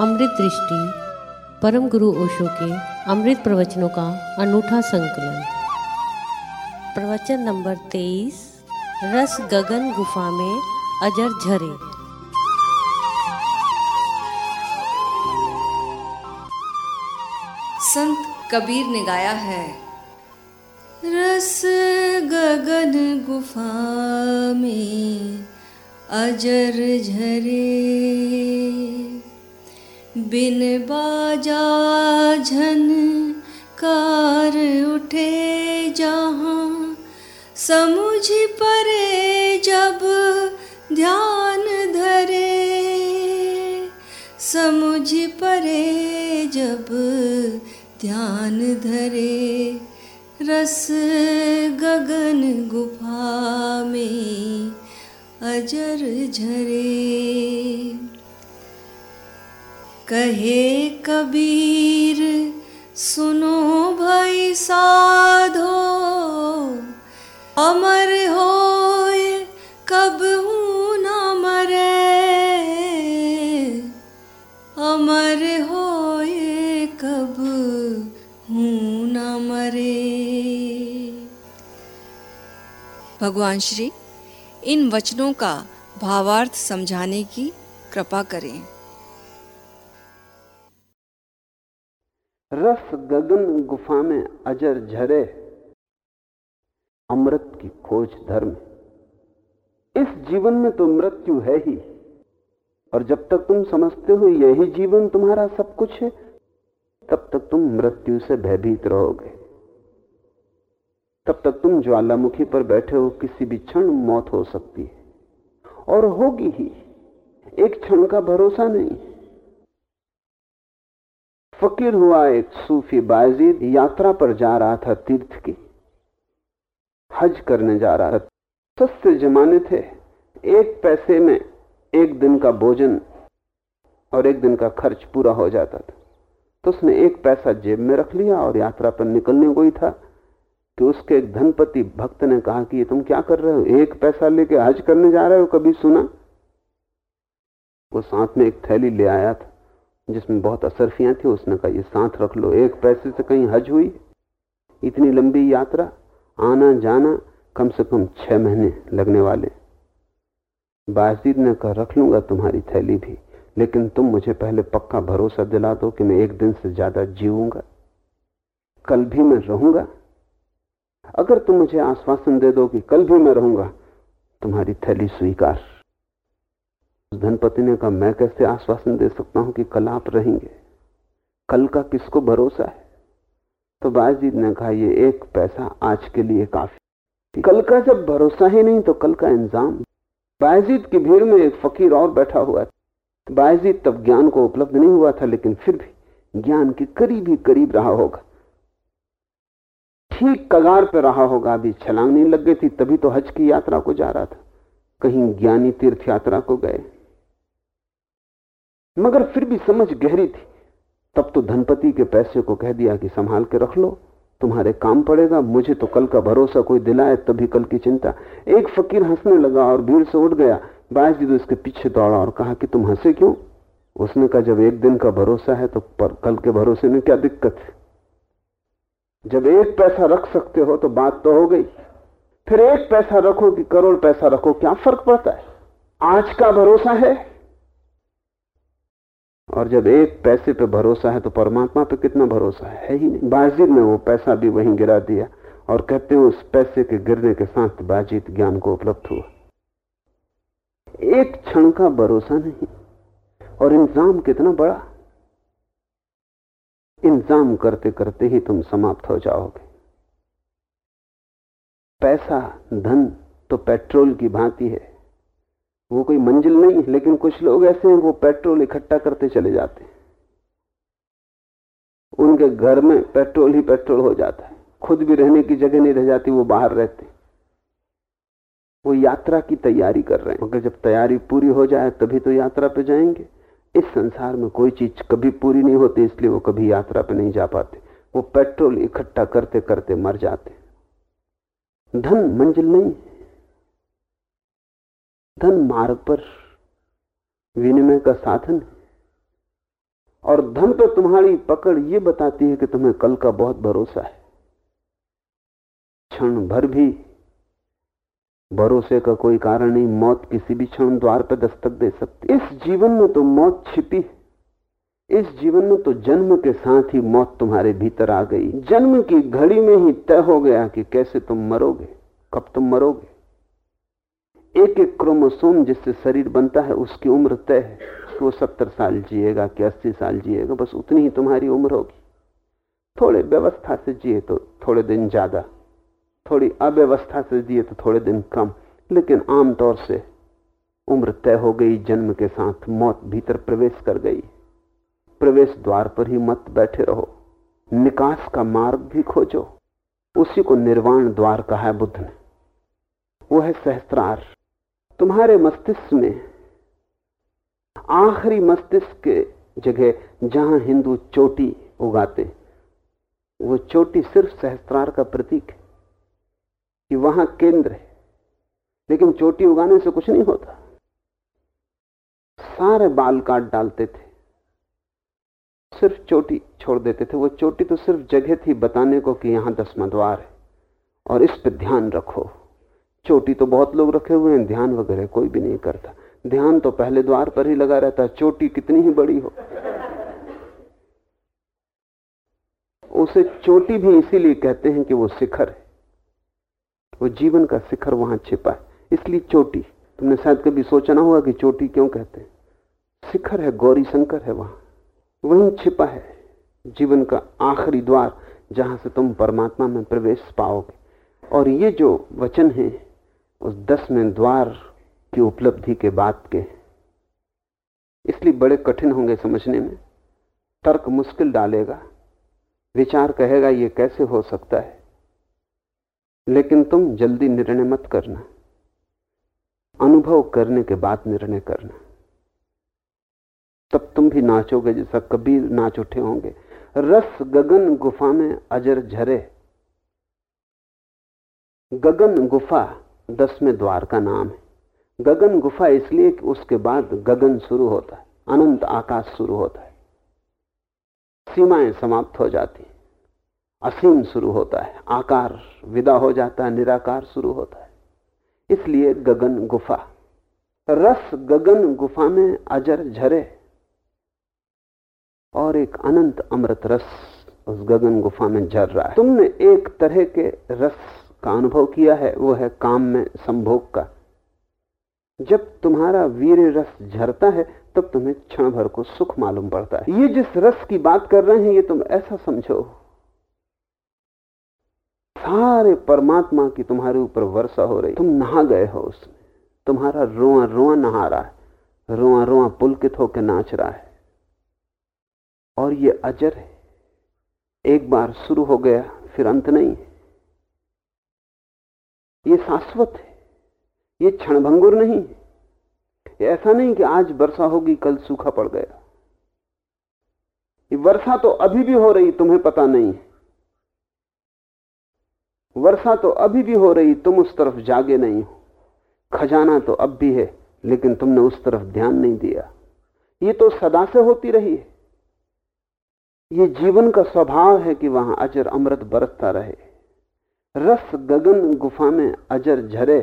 अमृत दृष्टि, परम गुरु ओशो के अमृत प्रवचनों का अनूठा संकलन। प्रवचन नंबर तेईस, रस गगन गुफा में अजर झरे। संत कबीर ने गाया है, रस गगन गुफा में अजर झरे। बिन बाजा झन कार उठे जहाँ। समुझ परे जब ध्यान धरे। समुझ परे जब ध्यान धरे। रस गगन गुफा में अजर झरे। कहे कबीर, सुनो भाई साधो, अमर हो कब हूँ न मरे, अमर होए कब हूँ न मरे। भगवान श्री, इन वचनों का भावार्थ समझाने की कृपा करें। रस गगन गुफा में अजर झरे। अमृत की खोज धर्म इस जीवन में तो मृत्यु है ही। और जब तक तुम समझते हो यही जीवन तुम्हारा सब कुछ है, तब तक तुम मृत्यु से भयभीत रहोगे। तब तक तुम ज्वालामुखी पर बैठे हो, किसी भी क्षण मौत हो सकती है। और होगी ही। एक क्षण का भरोसा नहीं। फकीर हुआ एक सूफी बाजीद यात्रा पर जा रहा था तीर्थ की। हज करने जा रहा था। सस्ते जमाने थे। एक पैसे में एक दिन का भोजन और एक दिन का खर्च पूरा हो जाता था। तो उसने एक पैसा जेब में रख लिया और यात्रा पर निकलने को ही था कि उसके एक धनपति भक्त ने कहा कि ये तुम क्या कर रहे हो? एक पैसा लेके हज करने जा रहे हो? कभी सुना? वो साथ में एक थैली ले आया था। जिसमें बहुत असरफियाँ थी, उसने कहा, ये साथ रख लो। एक पैसे से कहीं हज हुई? इतनी लंबी यात्रा? आना जाना कम से कम छह महीने लगने वाले। बाजीद ने कहा, रख लूँगा तुम्हारी थैली भी, लेकिन तुम मुझे पहले पक्का भरोसा दिला दो कि मैं एक दिन से ज़्यादा जीऊँगा। कल भी मैं रहूँगा। अगर तुम मुझे आश्वासन दे दो कि कल भी मैं रहूँगा, तुम्हारी थैली स्वीकार। धनपति ने कहा, मैं कैसे आश्वासन दे सकता हूँ कि कल आप रहेंगे? कल का किसको भरोसा है? तो बाजीद ने कहा, ये एक पैसा आज के लिए काफ़ी कल का जब भरोसा ही नहीं तो कल का इंजाम बाजीद की भीड़ में एक फकीर और बैठा हुआ था। बाजीद तब ज्ञान को उपलब्ध नहीं हुआ था, लेकिन फिर भी ज्ञान के करीब ही करीब रहा होगा। ठीक कगार पर रहा होगा। अभी छलांग नहीं लग गई थी, तभी तो हज की यात्रा को जा रहा था। कहीं ज्ञानी तीर्थ यात्रा को गए। मगर फिर भी समझ गहरी थी। तब तो धनपति के पैसे को कह दिया कि संभाल के रख लो। तुम्हारे काम पड़ेगा, मुझे तो कल का भरोसा कोई दिलाए, तभी कल की चिंता। एक फकीर हंसने लगा और भीड़ से उठ गया। बायस जी तो उसके पीछे दौड़ा और कहा कि तुम हंसे क्यों? उसने कहा, जब एक दिन का भरोसा है तो पर कल के भरोसे में क्या दिक्कत है? जब एक पैसा रख सकते हो तो बात तो हो गई। फिर एक पैसा रखो कि करोड़ पैसा रखो, क्या फ़र्क पड़ता है? आज का भरोसा है? और जब एक पैसे पे भरोसा है तो परमात्मा पे कितना भरोसा है, है ही नहीं। बाजीद ने वो पैसा भी वहीं गिरा दिया और कहते हैं उस पैसे के गिरने के साथ बाजीद ज्ञान को उपलब्ध हुआ। एक क्षण का भरोसा नहीं और इंतज़ाम कितना बड़ा। इंतज़ाम करते करते ही तुम समाप्त हो जाओगे। पैसा धन तो पेट्रोल की भांति है। वो कोई मंजिल नहीं है लेकिन कुछ लोग ऐसे हैं, वो पेट्रोल इकट्ठा करते चले जाते हैं। उनके घर में पेट्रोल ही पेट्रोल हो जाता है। खुद भी रहने की जगह नहीं रह जाती, वो बाहर रहते वो यात्रा की तैयारी कर रहे हैं। मगर जब तैयारी पूरी हो जाए, तभी तो यात्रा पे जाएँगे। इस संसार में कोई चीज़ कभी पूरी नहीं होती, इसलिए वो कभी यात्रा पे नहीं जा पाते। वो पेट्रोल इकट्ठा करते करते मर जाते धन मंजिल नहीं धन मार्ग पर विनिमय का साधन है। और धन पर तुम्हारी पकड़ ये बताती है कि तुम्हें कल का बहुत भरोसा है। क्षण भर भी भरोसे का कोई कारण नहीं, मौत किसी भी क्षण द्वार पर दस्तक दे सकती इस जीवन में तो मौत छिपी इस जीवन में तो जन्म के साथ ही मौत तुम्हारे भीतर आ गई। जन्म की घड़ी में ही तय हो गया कि कैसे तुम मरोगे, कब तुम मरोगे। एक एक क्रोमोसोम जिससे शरीर बनता है, उसकी उम्र तय है। कि वो सत्तर साल जिएगा कि अस्सी साल जिएगा, बस उतनी ही तुम्हारी उम्र होगी। थोड़े व्यवस्था से जिए तो थोड़े दिन ज़्यादा, थोड़ी अव्यवस्था से जिए तो थोड़े दिन कम। लेकिन आमतौर से उम्र तय हो गई, जन्म के साथ मौत भीतर प्रवेश कर गई। प्रवेश द्वार पर ही मत बैठे रहो। निकास का मार्ग भी खोजो। उसी को निर्वाण द्वार कहा है बुद्ध ने। वो है सहस्त्रार। तुम्हारे मस्तिष्क में, आखिरी मस्तिष्क के जगह जहाँ हिंदू चोटी उगाते, वो चोटी सिर्फ़ सहस्त्रार का प्रतीक है कि वहाँ केंद्र है। लेकिन चोटी उगाने से कुछ नहीं होता। सारे बाल काट डालते थे, सिर्फ़ चोटी छोड़ देते थे। वो चोटी तो सिर्फ़ जगह थी बताने को कि यहाँ दसवा द्वार है, और इस पर ध्यान रखो। चोटी तो बहुत लोग रखे हुए हैं, ध्यान वगैरह कोई भी नहीं करता। ध्यान तो पहले द्वार पर ही लगा रहता है, चोटी कितनी ही बड़ी हो। उसे चोटी भी इसीलिए कहते हैं कि वो शिखर है। वो जीवन का शिखर वहाँ छिपा है, इसलिए चोटी। तुमने शायद कभी सोचा ना हुआ कि चोटी क्यों कहते हैं। शिखर है, गौरी शंकर है वहाँ। वहीं छिपा है जीवन का आखिरी द्वार जहाँ से तुम परमात्मा में प्रवेश पाओगे। और ये जो वचन है उस दसवें द्वार की उपलब्धि के बाद के इसलिए बड़े कठिन होंगे समझने में। तर्क मुश्किल डालेगा। विचार कहेगा, ये कैसे हो सकता है? लेकिन तुम जल्दी निर्णय मत करना। अनुभव करने के बाद निर्णय करना। तब तुम भी नाचोगे जैसा कबीर नाच उठे होंगे। रस गगन गुफा में अजर झरे। गगन गुफा दसवें द्वार का नाम है। गगन गुफा इसलिए कि उसके बाद गगन शुरू होता है, अनंत आकाश शुरू होता है। सीमाएँ समाप्त हो जाती असीम शुरू होता है, आकार विदा हो जाता है, निराकार शुरू होता है। इसलिए गगन गुफा। रस गगन गुफा में अजर झरे और एक अनंत अमृत रस उस गगन गुफा में झर रहा है। तुमने एक तरह के रस का अनुभव किया है, वो है काम में संभोग का। जब तुम्हारा वीर रस झरता है, तब तुम्हें क्षण भर को सुख मालूम पड़ता है। ये जिस रस की बात कर रहे हैं, ये तुम ऐसा समझो। सारे परमात्मा की तुम्हारे ऊपर वर्षा हो रही। तुम नहा गए हो उसमें। तुम्हारा रोआ रोआ नहा रहा है। रोआ रोआ पुलकित होकर नाच रहा है। और ये अजर है। एक बार शुरू हो गया, फिर अंत नहीं है। ये शाश्वत है। ये क्षणभंगुर नहीं है। ऐसा नहीं कि आज वर्षा होगी, कल सूखा पड़ गया। ये वर्षा तो अभी भी हो रही, तुम्हें पता नहीं है। वर्षा तो अभी भी हो रही, तुम उस तरफ़ जागे नहीं हो। खजाना तो अब भी है, लेकिन तुमने उस तरफ़ ध्यान नहीं दिया। ये तो सदा से होती रही है। ये जीवन का स्वभाव है कि वहाँ अजर अमृत बरसता रहे। रस गगन गुफा में अजर झरे।